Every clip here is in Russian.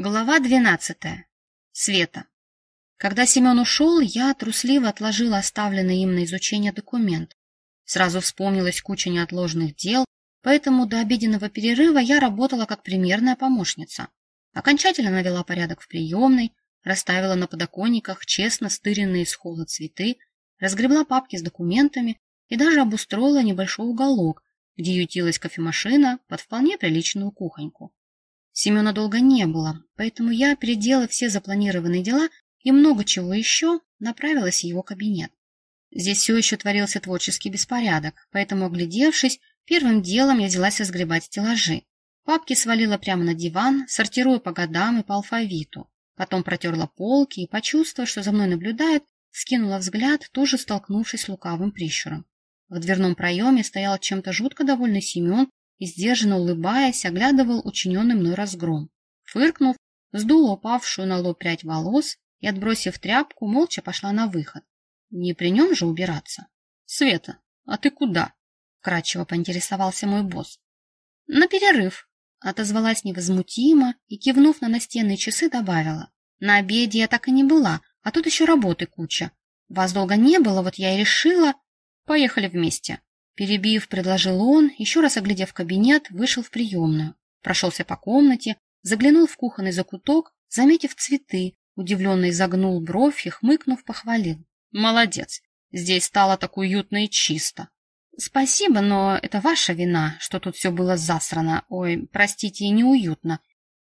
Глава двенадцатая. Света. Когда Семен ушел, я трусливо отложила оставленный им на изучение документ. Сразу вспомнилась куча неотложных дел, поэтому до обеденного перерыва я работала как примерная помощница. Окончательно навела порядок в приемной, расставила на подоконниках честно стыренные с холла цветы, разгребла папки с документами и даже обустроила небольшой уголок, где ютилась кофемашина под вполне приличную кухоньку. Семена долго не было, поэтому я, переделав все запланированные дела и много чего еще, направилась в его кабинет. Здесь все еще творился творческий беспорядок, поэтому, оглядевшись, первым делом я взялась разгребать стеллажи. Папки свалила прямо на диван, сортируя по годам и по алфавиту. Потом протерла полки и, почувствовав, что за мной наблюдают, скинула взгляд, тоже столкнувшись с лукавым прищуром. В дверном проеме стоял чем-то жутко довольный Семен и, сдержанно улыбаясь, оглядывал учиненный мной разгром. Фыркнув, сдула упавшую на лоб прядь волос и, отбросив тряпку, молча пошла на выход. Не при нем же убираться. — Света, а ты куда? — кратчево поинтересовался мой босс. — На перерыв, — отозвалась невозмутимо и, кивнув на настенные часы, добавила. — На обеде я так и не была, а тут еще работы куча. Вас долго не было, вот я и решила... Поехали вместе. Перебив, предложил он, еще раз оглядев кабинет, вышел в приемную. Прошелся по комнате, заглянул в кухонный закуток, заметив цветы, удивленно изогнул бровь и, хмыкнув, похвалил. «Молодец! Здесь стало так уютно и чисто!» «Спасибо, но это ваша вина, что тут все было засрано. Ой, простите, и неуютно.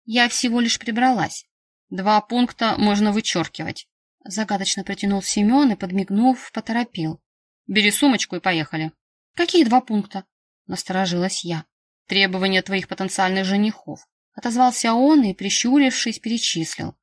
Я всего лишь прибралась. Два пункта можно вычеркивать». Загадочно протянул Семен и, подмигнув, поторопил. «Бери сумочку и поехали». «Какие два пункта?» — насторожилась я. «Требования твоих потенциальных женихов». Отозвался он и, прищурившись, перечислил.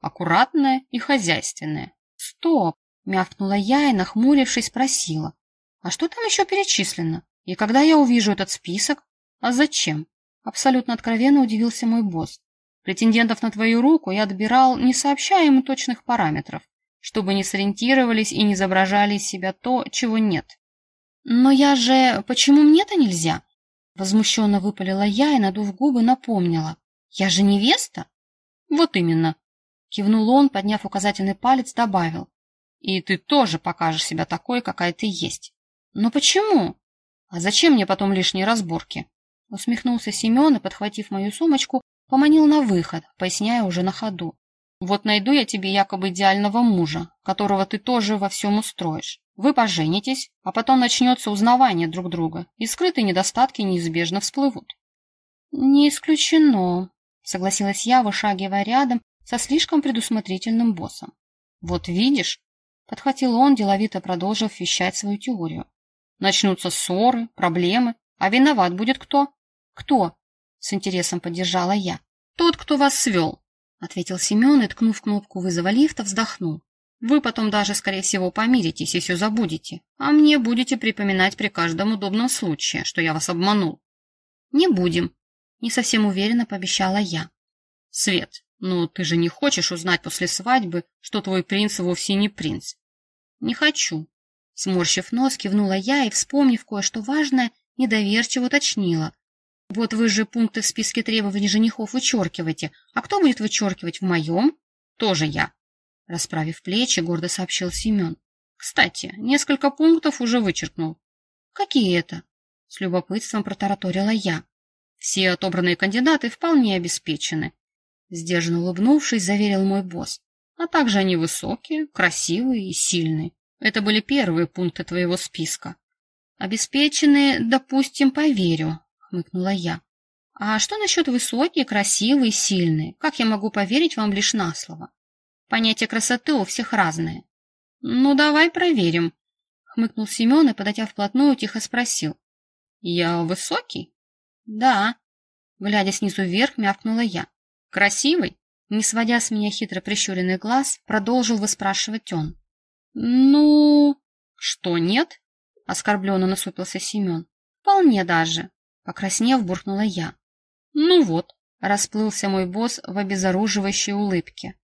«Аккуратное и хозяйственное». «Стоп!» — мявкнула я и, нахмурившись, спросила. «А что там еще перечислено? И когда я увижу этот список? А зачем?» Абсолютно откровенно удивился мой босс. «Претендентов на твою руку я отбирал, не сообщая им точных параметров, чтобы не сориентировались и не изображали из себя то, чего нет. «Но я же... Почему мне-то нельзя?» Возмущенно выпалила я и, надув губы, напомнила. «Я же невеста?» «Вот именно!» Кивнул он, подняв указательный палец, добавил. «И ты тоже покажешь себя такой, какая ты есть». «Но почему?» «А зачем мне потом лишние разборки?» Усмехнулся Семен и, подхватив мою сумочку, поманил на выход, поясняя уже на ходу. «Вот найду я тебе якобы идеального мужа, которого ты тоже во всем устроишь. Вы поженитесь, а потом начнется узнавание друг друга, и скрытые недостатки неизбежно всплывут. Не исключено, согласилась я, вышагивая рядом со слишком предусмотрительным боссом. Вот видишь, подхватил он, деловито продолжив вещать свою теорию. Начнутся ссоры, проблемы, а виноват будет кто? Кто? С интересом поддержала я. Тот, кто вас свел, ответил Семен и, ткнув кнопку вызова лифта, вздохнул. Вы потом даже, скорее всего, помиритесь и все забудете, а мне будете припоминать при каждом удобном случае, что я вас обманул. Не будем, не совсем уверенно пообещала я. Свет, ну ты же не хочешь узнать после свадьбы, что твой принц вовсе не принц? Не хочу. Сморщив нос, кивнула я и, вспомнив кое-что важное, недоверчиво уточнила. Вот вы же пункты в списке требований женихов вычеркиваете, а кто будет вычеркивать в моем? Тоже я. Расправив плечи, гордо сообщил Семен. Кстати, несколько пунктов уже вычеркнул. Какие это? С любопытством протараторила я. Все отобранные кандидаты вполне обеспечены. Сдержанно улыбнувшись, заверил мой босс. А также они высокие, красивые и сильные. Это были первые пункты твоего списка. Обеспеченные, допустим, поверю, хмыкнула я. А что насчет высокие, красивые, сильные? Как я могу поверить вам лишь на слово? Понятие красоты у всех разное. Ну, давай проверим, хмыкнул Семен и, подойдя вплотную, тихо спросил. Я высокий? Да. Глядя снизу вверх, мявкнула я. Красивый? Не сводя с меня хитро прищуренный глаз, продолжил выспрашивать он. Ну, что, нет? Оскорбленно насупился Семен. Вполне даже. Покраснев, буркнула я. Ну вот, расплылся мой босс в обезоруживающей улыбке.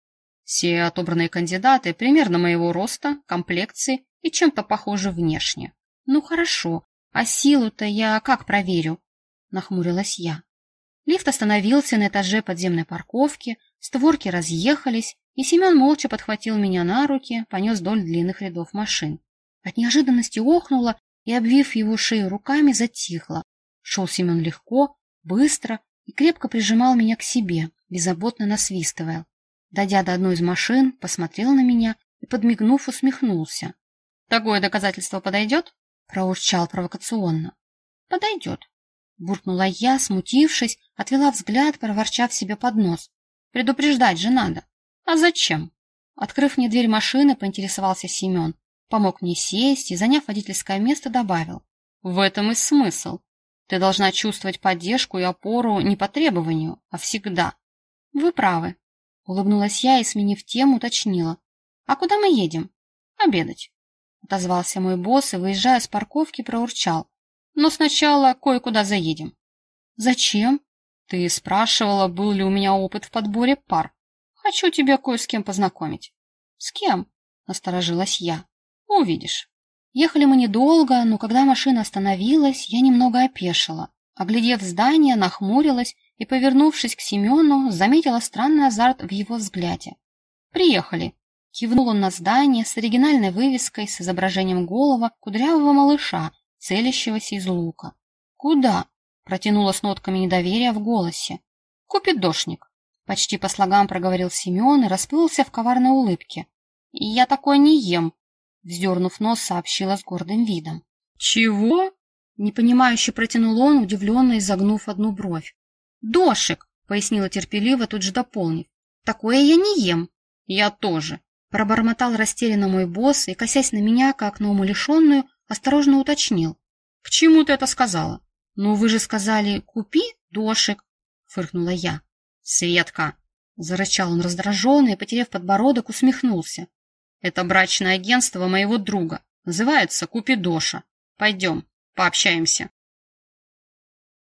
Все отобранные кандидаты примерно моего роста, комплекции и чем-то похожи внешне. Ну хорошо, а силу-то я как проверю? Нахмурилась я. Лифт остановился на этаже подземной парковки, створки разъехались, и Семен молча подхватил меня на руки, понес вдоль длинных рядов машин. От неожиданности охнула и, обвив его шею руками, затихла. Шел Семен легко, быстро и крепко прижимал меня к себе, беззаботно насвистывая. Дойдя до одной из машин, посмотрел на меня и, подмигнув, усмехнулся. — Такое доказательство подойдет? — проурчал провокационно. — Подойдет. Буркнула я, смутившись, отвела взгляд, проворчав себе под нос. Предупреждать же надо. А зачем? Открыв мне дверь машины, поинтересовался Семен. Помог мне сесть и, заняв водительское место, добавил. В этом и смысл. Ты должна чувствовать поддержку и опору не по требованию, а всегда. Вы правы. Улыбнулась я и, сменив тему, уточнила. А куда мы едем? Обедать. Отозвался мой босс и, выезжая с парковки, проурчал. Но сначала кое-куда заедем. Зачем? Ты спрашивала, был ли у меня опыт в подборе пар. Хочу тебя кое с кем познакомить. С кем? Насторожилась я. Увидишь. Ехали мы недолго, но когда машина остановилась, я немного опешила. Оглядев здание, нахмурилась и, повернувшись к Семену, заметила странный азарт в его взгляде. «Приехали!» — кивнул он на здание с оригинальной вывеской с изображением голого кудрявого малыша, целящегося из лука. «Куда?» — протянула с нотками недоверия в голосе. «Купидошник», — почти по слогам проговорил Семен и расплылся в коварной улыбке. «Я такое не ем», — вздернув нос, сообщила с гордым видом. «Чего?» — непонимающе протянул он, удивленно изогнув одну бровь. «Дошик», — пояснила терпеливо, тут же дополнив. «Такое я не ем». «Я тоже», — пробормотал растерянно мой босс и, косясь на меня, как на умалишенную, осторожно уточнил. — К чему ты это сказала? — Ну, вы же сказали, купи дошик, — фыркнула я. — Светка! — зарычал он раздраженно и, потеряв подбородок, усмехнулся. — Это брачное агентство моего друга. Называется «Купи Доша». Пойдем, пообщаемся.